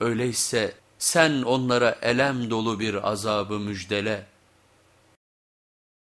Öyleyse sen onlara elem dolu bir azabı müjdele.''